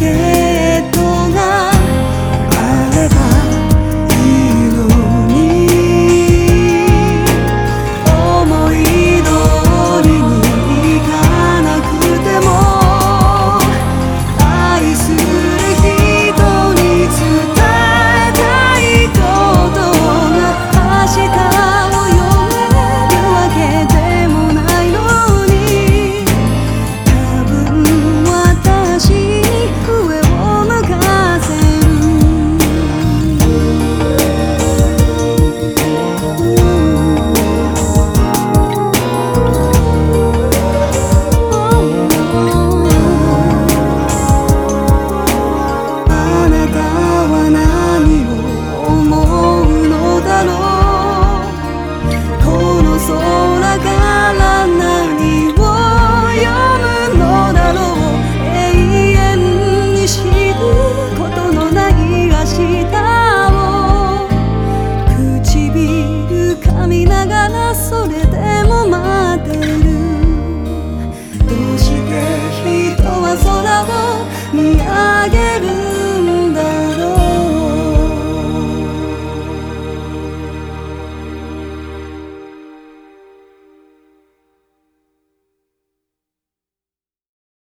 again. again.